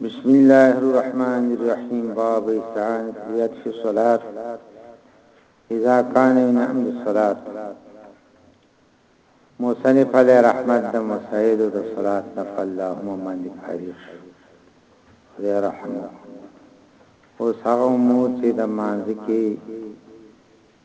بسم الله الرحمن الرحيم باب استعانة اليد في الصلاة اذا كان من عمد الصلاة مصنف علی رحمت د مسائل د صلات نه فاللهم من فارغ خدای رحمه او هغه مو چې د مانځ کې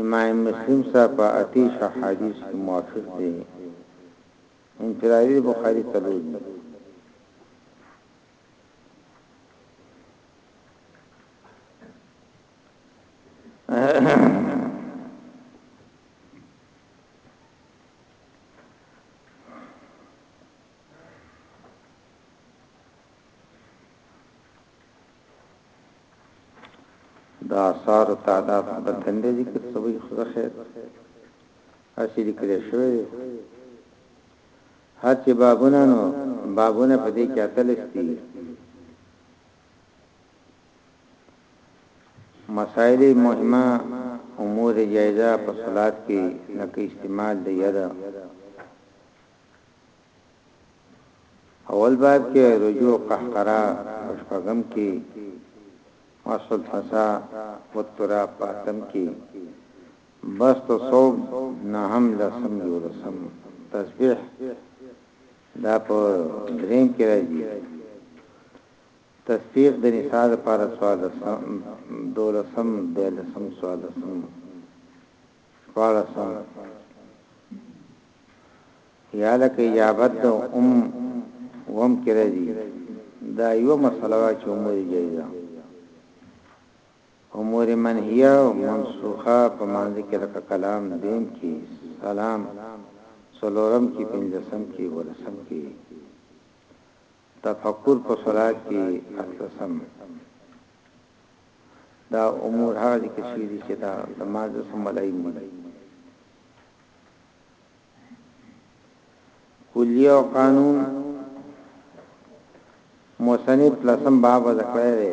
امام مسلم صاحب په اتی شو احادیثو کی موافق دی انفرادی د بخاری څلور دی. دا آثار او تعداد په تندې ذکر سوی خدا خیر اسی ذکر شوی دی هر چې بابونه نو بابونه په دې کې اتلستی مسائل مهمه امور جایزه په صلات کې لکه استعمال دی یاده اول باب کې رجوع قهقرا او شپږم کې مسح الحصا والتراب په اتم کې بست صوب نهم لسم یولسم تسبیح دا په دریم کې راځي تصدیق د نساء لپاره سوال دولسم دولسم سوال دولسم شپاړسم یا لکه اجابت د ام وم کې راځي دا یو مسله وا چې امور جایزه امور منهیه او منسوخه په معنی کې لکه کلام دیم کې سلام سلورم کې پنځسم کې ورسم کې تفکر په صلات کې اتلسم دا امور هغه ذکر شوي دي چې دا د مازه ثم لایم دي کلیه او قانون مصنف لسم باب ذکر دی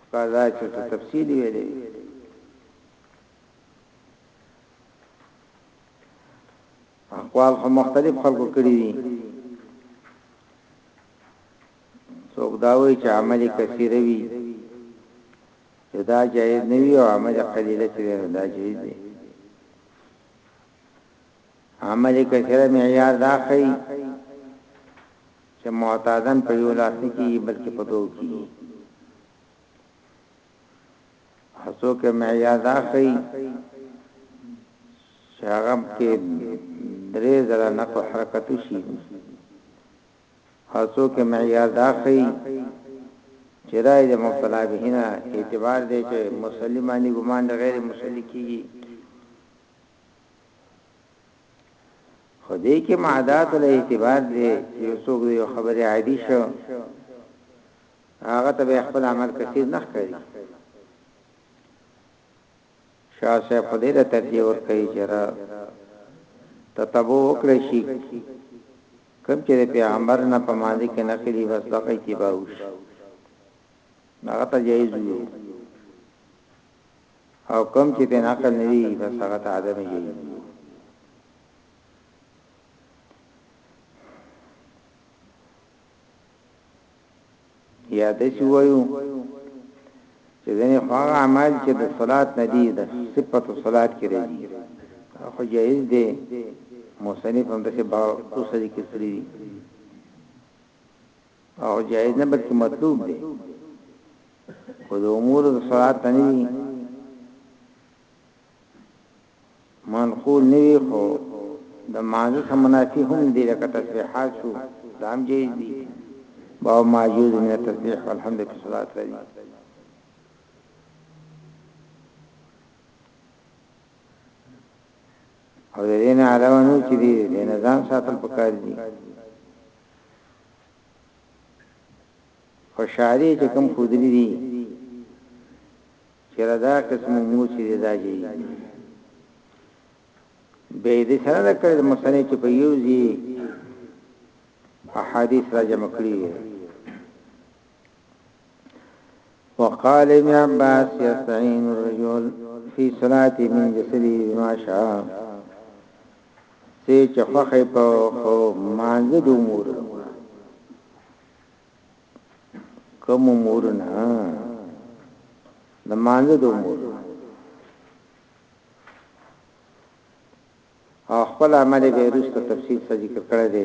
پکار ده چې ته تفصیل ویلې وي اقوال خو مختلف خلکو کړی دي څوک دا وایي چې عمل کثیر وي دا جایز نه وي او عمل قلیله چې دا جایز دی عمل کثیر معیار دا خی چه معتادا په يو لاس نه کيږي بلکه په دوو کيږي او څوک معيار دا ښيي چه هغه کې درې زره نقو حرکت شي او څوک معيار دا ښيي چه راي د مبتلا به نه اعتبار دی چه مسلماني ګمان د غیر مسلم کیږي خو دې کې معدات له اعتبار دی چې یو څوک یو خبرې عادي شو هغه ته به خپل عمل کثیر نه ښکاري شاه صاحب په دې ته ترجیح ورکړي چې را تتبو وکړي شي کوم چې پیغمبر نه په ماضي کې نقلي بس دغه اتباع وشي هغه ته جایز وي او کوم چې په نقل نه وي بس هغه ته عدم جایز دی یا د څه وایو چې ځنې هغه عمل چې د صلات نه دی د صفت صلات کې راځي خو جایز دی مصنف هم د څه باور اوسې کې سړي او جائز نه بلکې مطلوب دی خو د امور د صلات نه دی منقول نه وي خو د مانزه سره منافي هم دی لکه تسبیحات شو دا هم جائز دي با ماجوز من التسبیح والحمد فی صلات رضی او د دې نه علاوه نو چې دې نظام ساتل پکار دي خوشحالي چې کوم ښودلي دي چې دا قسم امور چې دا جاي دي به دې سره دا کړې مسلې چې په یو ځای احادیث را جمع کړی وقال ابن عباس يستعين الرجل في صلاة من جسده بما شاء سي چخخه په خو مانزه د امور کوم امور نه د مانزه د امور او خپل عمل به رسته تفصیل سره ذکر کړی دی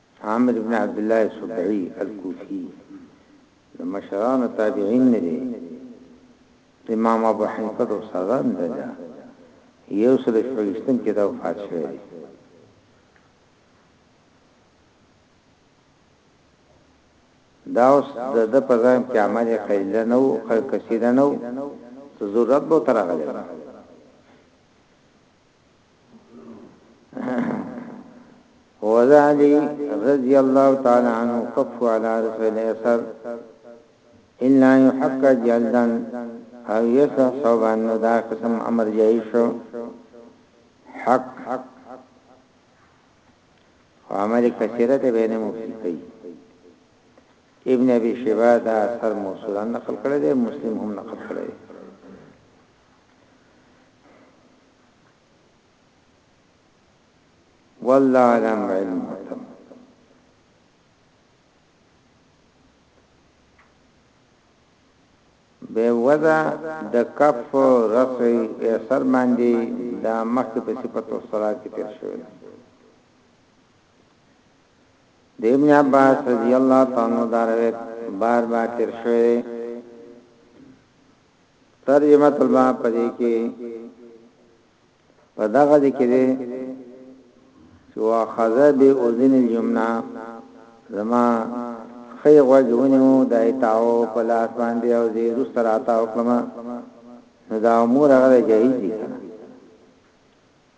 عامر بن عبدالله سبعي الکوفي د مشرانو تابعین نه دی امام ابو حنیفه د استادان دی یو سل شپږشتم کې دا وفات شوی دی دا اوس د د پزایم کې عمل قیل نه او کثیر نه او ضرورت به تر غلې وذالي رضي الله تعالى عنه كف على رسول الله صلى الله عليه وسلم الا يحق جلدا او يسع صوبا نو دا قسم امر جائی شو حق او عمل کثیره ته بینه مفتی کوي ابن ابي شيبه دا اثر موصولا نقل کړی دی مسلم هم نقل کړی دی والله علم علم مطلب به وضع د کف رفعی اثر باندې دا مخکې په صفت او صلات کې تیر شوی د ابن عباس رضی الله تعالی عنہ دا روایت بار بار تیر شوی ترجمه الما پدې کې په دغه ذکر چې واخذ به اذن اليمنى زما خی غوجونیو دایتاو په لاس باندې او زیر سره آتا وکما نو دا امور هغه جایز دي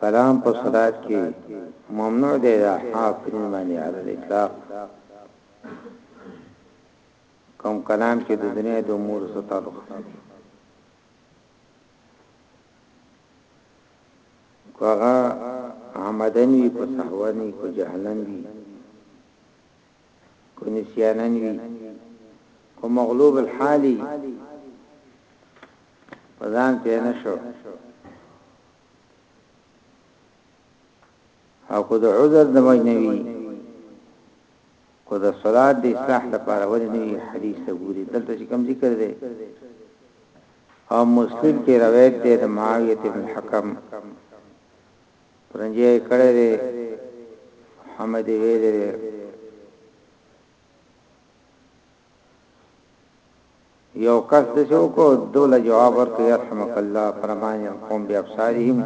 کلام په صلات کی ممنوع دی دا حافظین باندی علی الاطلاق کوم کلام چې د دنیا د امور سره تعلق لري کوغه آمدنی کو سهوانی کو جهلن دی که نسیانا وي خو مغلوب الحال یې په ځان پوه نه شو او که د عذر د وجه نه وي که د صلات د اصلاح لپاره ولې نه وي حدیث ته ګوري دلته چې کوم ذکر دی او مسلم کې روایت دی د معاویه بن حکم پرنجی یې کړی دی محمد یې ویلی دی یو کس د شو کو دوله جواب ورکړ يرحمک الله فرمان يقوم بابصارهم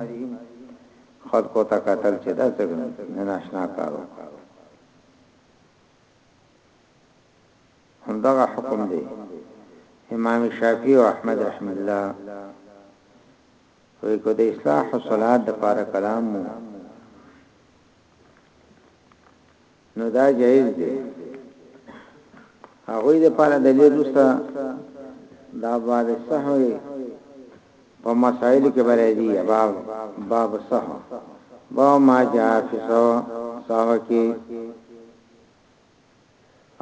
خود کو تا قتل چې دا څنګه نه ناشنا کارو همدا حکم دی امام شافعي او احمد رحم الله وای که د اصلاح الصلات د پاره کلام مو نو دا جایز دی هغه د پاره د لیدوسه دا باب صحوی په مسائل کې برای دی باب باب صحو با ما جاء فی سو سو کې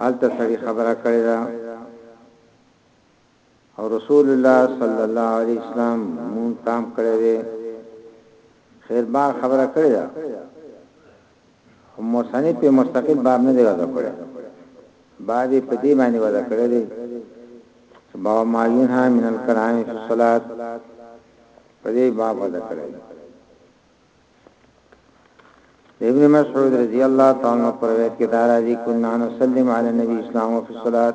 الته سړي خبره کړې ده او رسول الله صلی الله علیه وسلم مونږ تام کړی دی خیر بار خبره کړی ده خو مصنف په مستقل باب نه دی وضع کړی باب په دې باندې وضع کړی دی باب ما ينها من الكلام في الصلاه په دې باب وضع کړی دی ابن مسعود رضی الله تعالی عنہ پر روایت کې دارا دي كنا نسلم علی النبي اسلام او فی الصلاه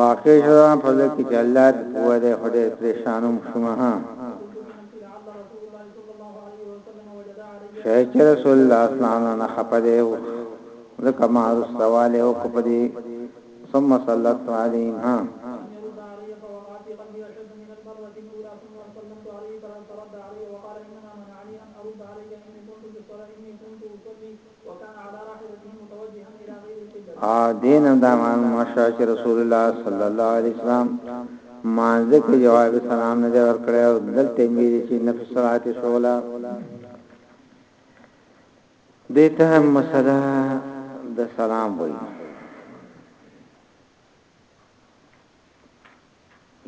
واقع شوه په دې کې چې الله دې پوه دی خو ډېر پریشان هم شوم ها شیخ رسول الله صلی الله علیه وسلم خپه دی ځکه ما رسواله او کو پدی ثم صلت علیهم ها او دین هم دا معلومه شو چې رسول الله صلی الله علیه وسلم مانځه کې جواب سلام نه دی ورکړی او دلته مې چې نفس صلات شولا دته هم مسله د سلام وایي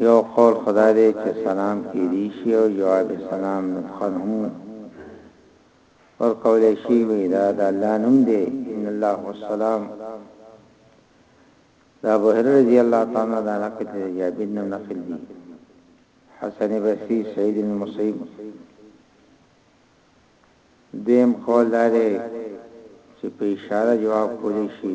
یو قول خو دا دی چې سلام کیدی شي او جواب سلام نطقاً هم ورکولی شي وی دا د الله نوم دی ان الله هو السلام دا ابو هرره رضی الله تعالی عنہ دا نقل دی جابر نو نقل دی حسن بصری سعید بن مسیب دیم قول دا دی چې په اشاره جواب کولی شي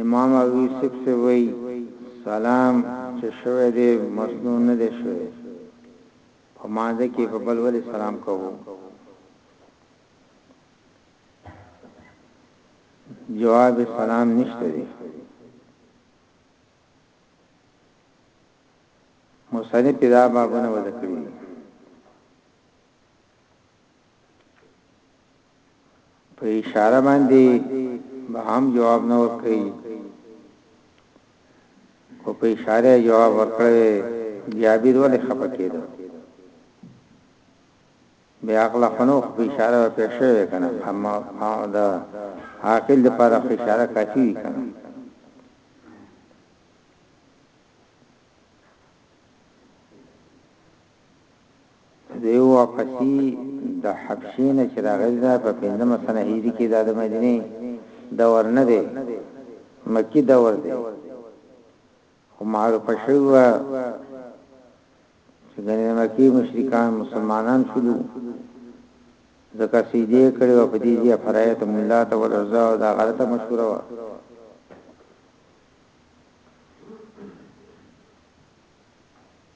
امام ابو یوسف څه وایي سلام چې شوی دی مسنون نه دی شوی په مانځه کې په بل ولې سلام کوو جواب سلام نشته دی مصنف دا بابونه وذکر دي په اشاره باندې به هم جواب نه ورکړي او په اشاره جواب ورکړي جابر ولې خپه کېدو بیا عقل خنو په اشاره په شوه کنه اما دا عاقل لپاره په اشاره کافي کنه دی واپسی د حبشی نه چې راغلی ده په پنځمه سنه هجری کې دا د مدینې دور نه دی مکی دور دی خو معروفه شوی وه چې ګنې مکی مشرکان مسلمانان شلو ځکه سیدې کړي او په دې ځای فرایت مولا ته ورزا او دا غلطه مشوره وه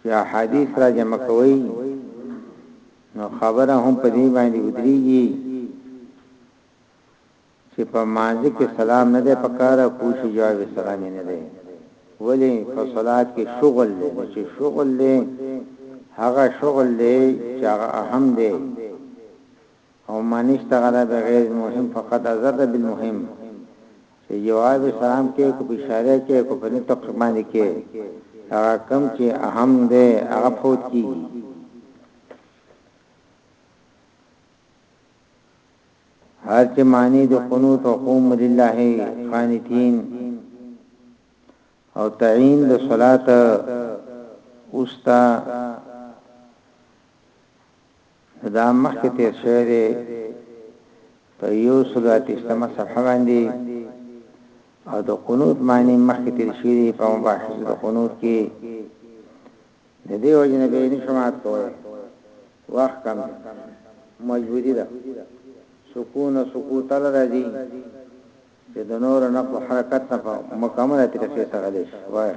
چې احادیث را جمع کوي نو خبره هم په دې باندې ودرېږي چې په مانځ کې سلام نه دی پکاره کوشش جواب سلام نه دی ولی په صلات کې شغل دی چې شغل دی هغه شغل دی چې هغه اهم دی او معنی اشتغل بغیر المهم فقد اضر بالمهم چه جواب سلام کې کو په اشاره کې کو په نطق باندې کې هغه کم چې اهم ده هغه فوت کیږي هر چې معنی د قنوت او قوم لله قانتين او تعین د صلات اوستا نو دا مخکې تیر شوی دی په یو سلو اتیشتمه صفحه باندې او د قنوت معنی مخکې تیر شوی دی په مباحث د قنوت کې د دې وجنه به نشمات کوی وخت کم مجبوری ده سکون او سکوت لري چې د نور نقل حرکت نه په مکمله طریقې سره لشي وایي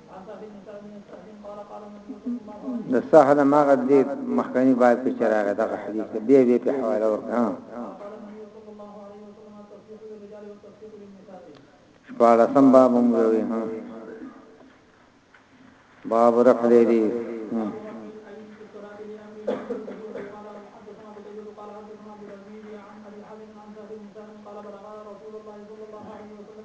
د صحه د ماغه دې مخکنی باب کې چراغه دغه حدیث به به په حواله ورکړه شپاله سم باب هم وی ها باب رفع دی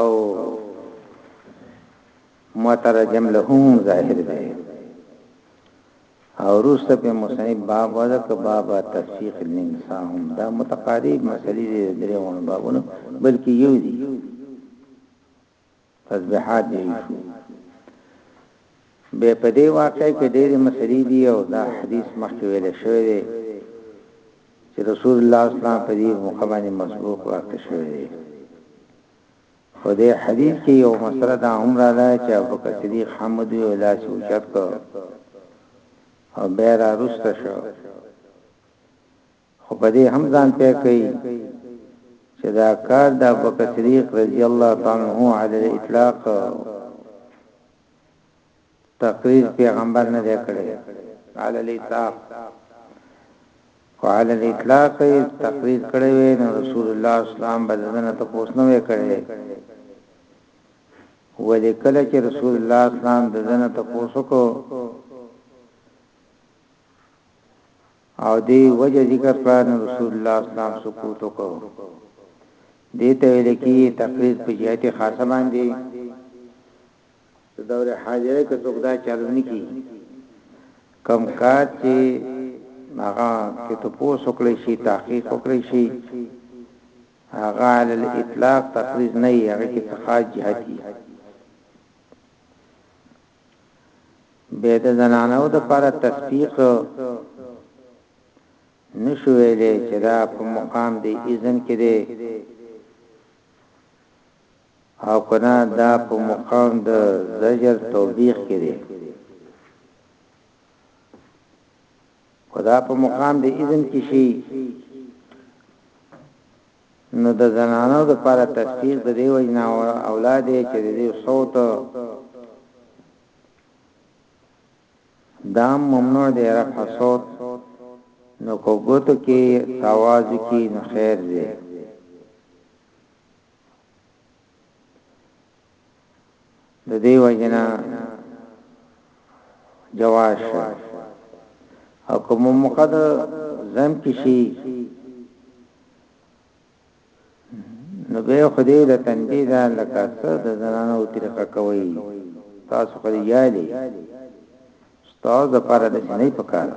او مترجم له هم ظاهر دی او روسته په مصنف باب ودا ک باب تفسیق الانسان هم دا متقارب مسلې دې درې ونه بابونه بلکې یو دي تسبیحات دې شو به په دې واقع کې ډېرې مسلې دي او دا حدیث مخکې ویل شوی دی چې رسول الله صلی الله علیه وسلم په دې موقع باندې مسبوق واقع شوی دی خو دې حدیث کې یو مسله دا هم را ده چې ابو بکر صدیق حمد وی ولا سوچت کو او بیر ارست شو خو په دې هم ځان پې کوي چې دا کار د ابو بکر صدیق رضی الله تعالی عنہ علی الاطلاق تقریر پیغمبر نه دی کړی علی الاطلاق که علی الاطلاق یې تقریر کړی وی نو رسول الله اسلام به دنه تپوس نه وی کړی ولی کله چې رسول الله اسلام دنه تپوس کو او دی وجه ذکر کړه نو رسول الله اسلام سکوت کو دیته ویل کی تقریر په جهت خاصه باندې د دورې حاضرۍ که څوک دا چالو نه کړي کوم کار چې هغه کې تپوس وکړي شي تحقیق وکړي شي هغه علی الاطلاق تقریض نه یې هغه کې څخه جهتي به د زنانو د لپاره تصدیق نشو ویلې چې دا په مقام دی اذن کې دی او که نه دا په مقام د زجر توبیخ کې دی که دا په مقام د اذن کې شي نو د زنانو د پاره تفسیر د دی وینا اولاد چې د دې صوت دام ممنوع دی رفع صوت نو کوګوتو کې ساواز کې نو خیر دی د دې وجنا جواز او کوم مقد زم کې شي نو به خدای د تنبیه دا لکه څه د زنانه او طریقه کوي تاسو خو یالي تاسو د پاره د نه پکاره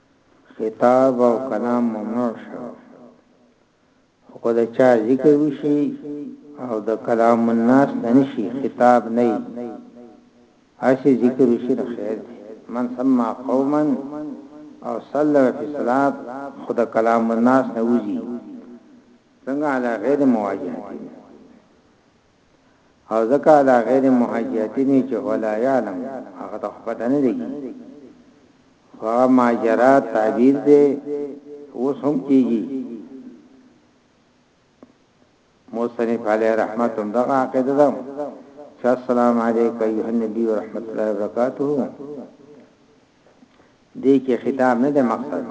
خطاب او کلام ممنوع شو خو که د چا ذکر وشي او د کلام الناس نه نشي خطاب نه اسی ذکر وشي نو خیر دی من سمع قوما او صلى في صلات خود کلام الناس نه وځي څنګه علی غیر مواجهه او ځکه دا غیر مهاجرتین وی چې ولا یعلم هغه ته پته نه لګي هغه ماجرا تعبیر دی اوس هم کیږي موصنف علی رحمت هم دغه عقیده ده چې السلام علیک ایه النبی ورحمت الله وبرکاته دې کې خطاب نه ده مقصد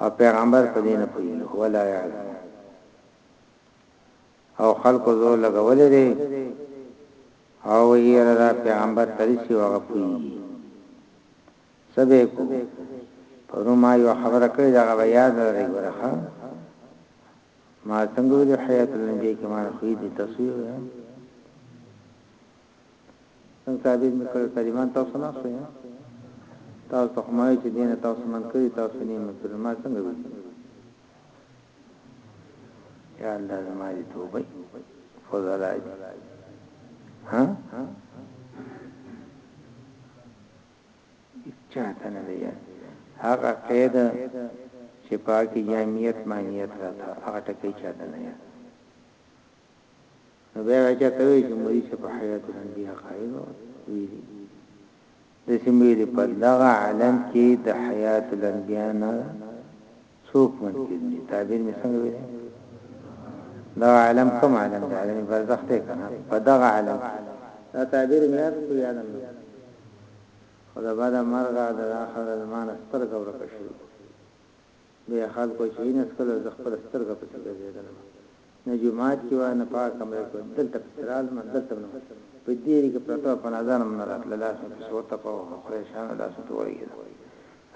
او پیغمبر په دې نه پوهیږي ولا یعلم او خلکو زور لګولی دی او وایی یره دا پیغمبر ته رسی او هغه پوهیږي څه به کو پرون ما یو خبره کړې دا غو یاد لري ګوره ښه ما څنګه ویل حیات الانبیاء کې ما خو دې تصویر څنګه ثابت میکړ طالبان تاسو نه شوي تاسو ته کومه چې دینه تاسو من کړی تاسو نه مې کړی ما څنګه ویل یا الله زما دې توبه فضلای دي ها چاته نه دی هغه قید چې پاکي جامعیت مانیت راته هغه ټکی چاته نه یاد نو بیا راځه ته وی چې مری چې په حیات الانبیاء قائل ویلي داسې ویلي، په دغه عالم کې د حیات الانبیا نه څوک منکر نه دي، تعبیر مې څنګه ویلی؟ دغه عالم کوم عالم دی؟ عالم برزخ دی که نه؟ په دغه عالم کې. دا تعبیر مې یاد شو، یاده مې شو، خو د بده مرغه د دا خبره زما نه سترګه ورکه شوې. بیا خلکو چای نه څښلو زه خپله سترګه پسې ګرځیدلم نه جومات کې وه نه په هغه کمره کې وه دلته پسې رالم دلته هم نه په دیرې کې پرته وه په نظر هم نه راتله لاس مې پسې وتپاوه خو پریشانه لاس مې په ولګیده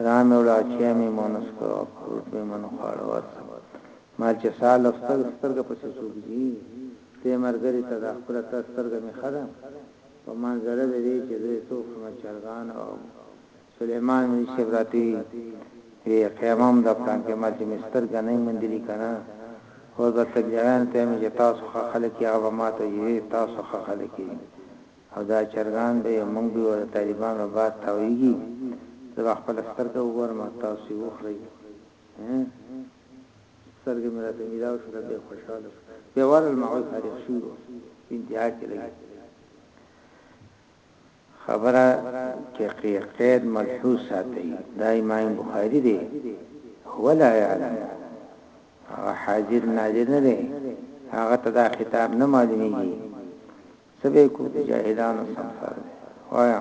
را مې ولاړ چای مې مو نه څښه او فروټ مې مو نه خواړه ورسم مهال چې سهار له سترګه سترګه پسې څوک ځي دې مرګري ته دا خپله تر سترګه مې ښه ده په منظره د دې چې زه یې څوک شم چرګان او سلیمان ملی صیب راته وی وی قیمم ده پلان کې ما چې می سترګه نه موندلی کنه اوس به تبلیغیانو ته ویم چې تاسو ښه خلک یی هغه به ما ته وی تاسو ښه خلک یی او دا چرګان به یی مونږ به یو د طالبان به باد تاویږی زه به خپله سترګه وګورم او تاسو یی وخوری هه سترګه می راته میلاو شو ډیر خوشحاله شو به ورل ماوی فارغ شو انتها کې لګی خبره که قی قید ملحوظ ساتئ دا امام بخاری دی هو لا یعلم هغه حاضر ناظر نه دی هغه ته دا خطاب نه معلومیږي څه به کو د جاهلانو سمسار دی وایا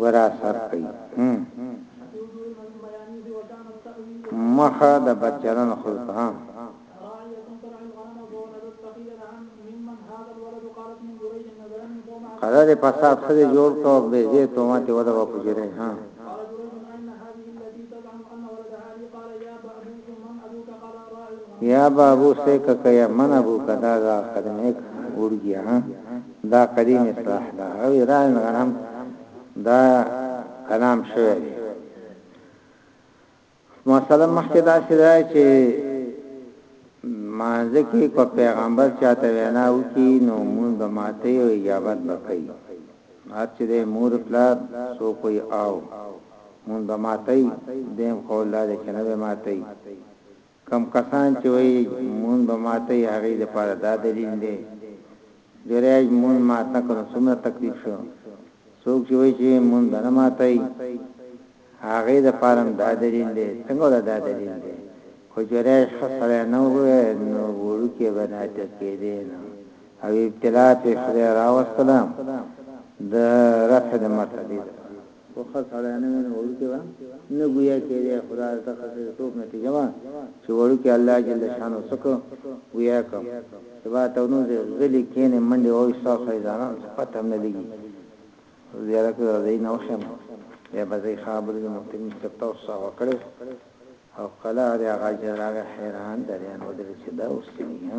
ورا سر کئ هم مخه د بچرن خلق ها قرار فساد خدي جوړ کو به دې ته ماته ودا په جره ها یا بابو سیک کیا من ابو کدا دا قدمه وړیا دا قدیم اصطلاح ده او ایران غن هم دا کلام شوی دی مثلا مخکې دا شرای چې مانځ کې کو پیغمبر چاته وینا وکي نو مون به ماته او اجابت وکړي هر چې د مور پلار سو کوئی آو مون به ماته دیم خو الله دې کنه به ماته کوم کسان چې وایي مونځ به ماتوي هغوی لپاره دا دلیل دی د ریاض مونځ مات نه کړ نو څومره تکلیف شو څوک چې وایي چې مونځ به نه ماتوي هغوی لپاره هم دا دلیل دی څنګه ولا دا دلیل دی خو چې ریاض ښه سړی نه و نو وړوکی به ناطق کېدی نه او ابتلا پرې خدای راوستله د رفع د مرتبې لپاره خو ښه سړی نه وي نو وړوکی به نه ګویا کېدی خو دا د ښه سړیتوب نتیجه وه چې وړوکی الله جل شانه څه کړ ګویا کړ چې با ته نو غلی کېنې منډې وهئ ستاسو ځانانو ته پته هم نه لګېږي زیاره کې راځئ نه وښیم بیا به ځای خبرې د محترم صاحب تاسو صاحب کړې او کله د هغه جنرال حیران درېان ودرې چې دا اوس څنګه